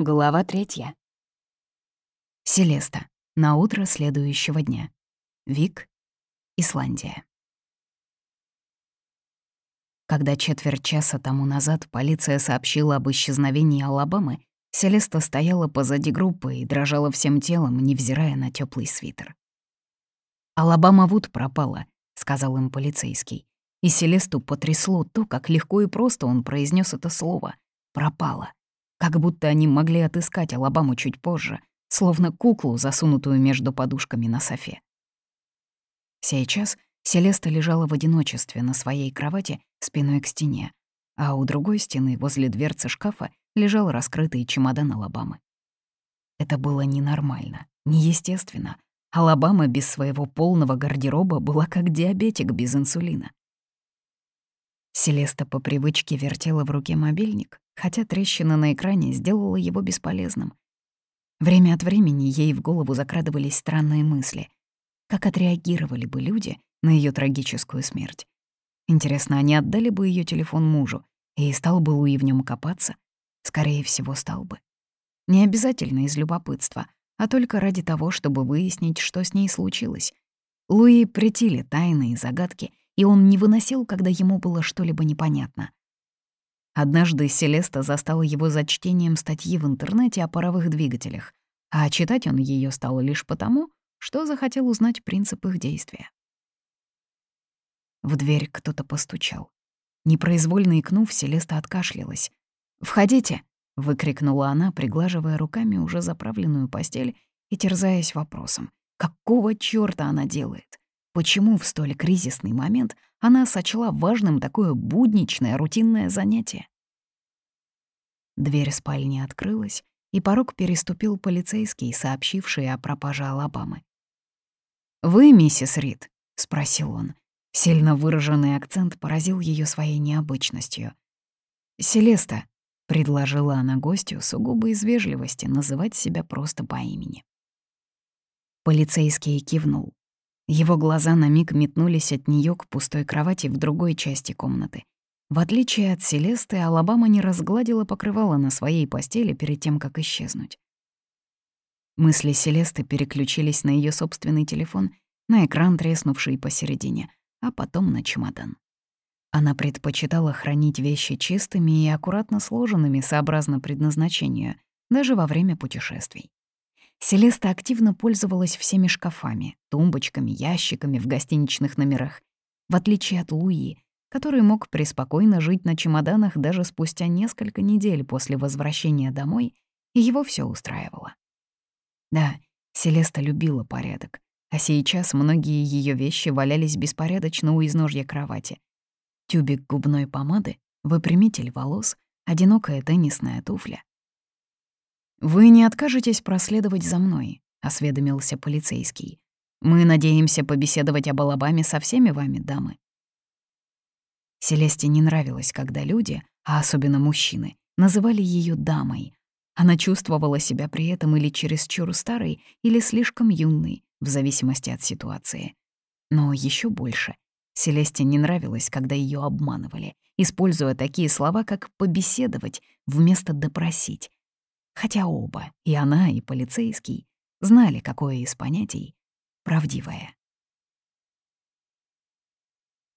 Глава третья. Селеста. На утро следующего дня. Вик. Исландия. Когда четверть часа тому назад полиция сообщила об исчезновении Алабамы, Селеста стояла позади группы и дрожала всем телом, невзирая на теплый свитер. «Алабама Вуд пропала», — сказал им полицейский. И Селесту потрясло то, как легко и просто он произнес это слово «пропала». Как будто они могли отыскать Алабаму чуть позже, словно куклу, засунутую между подушками на софе. Сейчас Селеста лежала в одиночестве на своей кровати спиной к стене, а у другой стены, возле дверцы шкафа, лежал раскрытый чемодан Алабамы. Это было ненормально, неестественно. Алабама без своего полного гардероба была как диабетик без инсулина. Селеста по привычке вертела в руке мобильник, хотя трещина на экране сделала его бесполезным. Время от времени ей в голову закрадывались странные мысли. Как отреагировали бы люди на ее трагическую смерть? Интересно, они отдали бы ее телефон мужу, и стал бы Луи в нем копаться? Скорее всего, стал бы. Не обязательно из любопытства, а только ради того, чтобы выяснить, что с ней случилось. Луи претили тайны и загадки, и он не выносил, когда ему было что-либо непонятно. Однажды Селеста застала его за чтением статьи в интернете о паровых двигателях, а читать он ее стал лишь потому, что захотел узнать принцип их действия. В дверь кто-то постучал. Непроизвольно икнув, Селеста откашлялась. «Входите!» — выкрикнула она, приглаживая руками уже заправленную постель и терзаясь вопросом. Какого чёрта она делает? Почему в столь кризисный момент она сочла важным такое будничное, рутинное занятие? Дверь спальни открылась, и порог переступил полицейский, сообщивший о пропаже Алабамы. «Вы, миссис Рид?» — спросил он. Сильно выраженный акцент поразил ее своей необычностью. «Селеста», — предложила она гостю сугубо из вежливости называть себя просто по имени. Полицейский кивнул. Его глаза на миг метнулись от нее к пустой кровати в другой части комнаты. В отличие от Селесты, Алабама не разгладила покрывало на своей постели перед тем, как исчезнуть. Мысли Селесты переключились на ее собственный телефон, на экран, треснувший посередине, а потом на чемодан. Она предпочитала хранить вещи чистыми и аккуратно сложенными сообразно предназначению, даже во время путешествий. Селеста активно пользовалась всеми шкафами, тумбочками, ящиками в гостиничных номерах, в отличие от Луи, который мог преспокойно жить на чемоданах даже спустя несколько недель после возвращения домой, и его все устраивало. Да, Селеста любила порядок, а сейчас многие ее вещи валялись беспорядочно у изножья кровати. Тюбик губной помады, выпрямитель волос, одинокая теннисная туфля, «Вы не откажетесь проследовать за мной», — осведомился полицейский. «Мы надеемся побеседовать об Алабаме со всеми вами, дамы». Селесте не нравилось, когда люди, а особенно мужчины, называли ее дамой. Она чувствовала себя при этом или чересчур старой, или слишком юной, в зависимости от ситуации. Но еще больше Селесте не нравилось, когда ее обманывали, используя такие слова, как «побеседовать» вместо «допросить», хотя оба, и она, и полицейский, знали, какое из понятий правдивое.